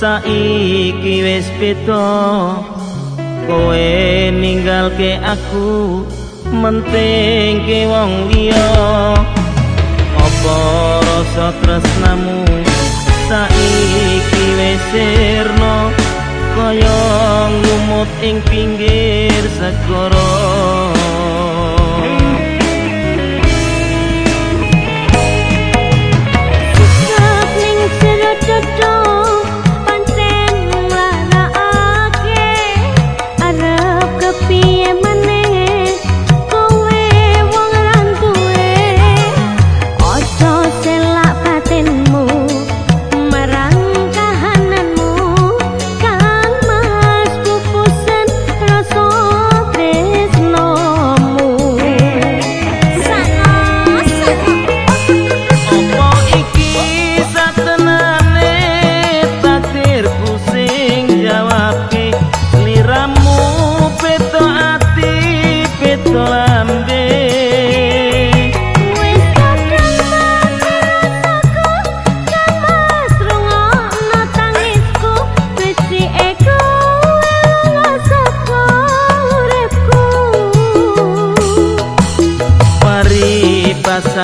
saiki wis beda. Kowe ninggalke aku menting ke wong liya. Apa rasa tresnamu? Saiki wis sirna kaya ngumut ing pinggir segara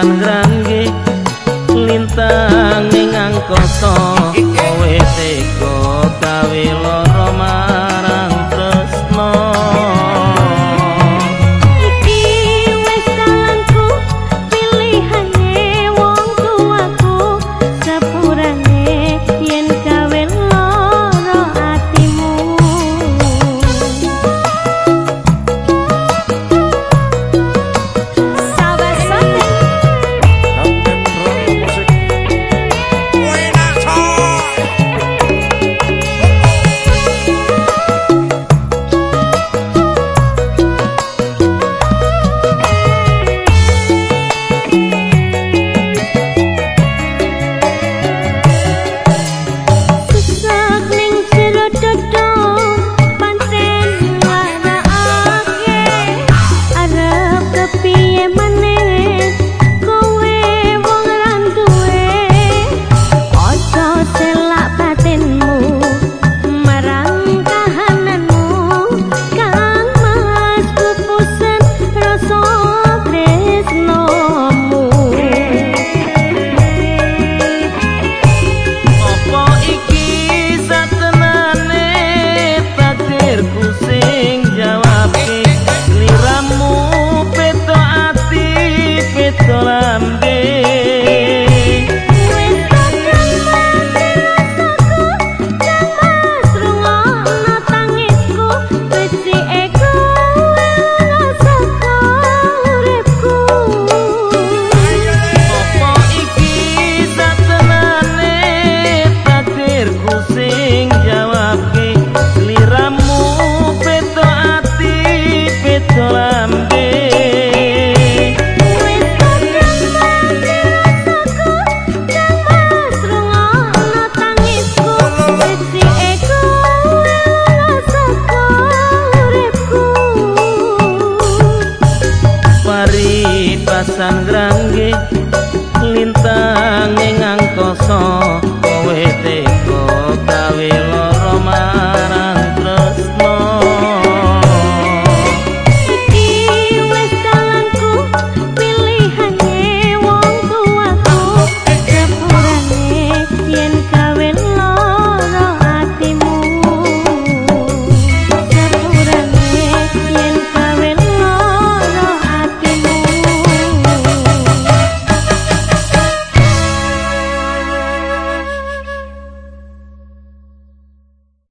pasan grangge lintang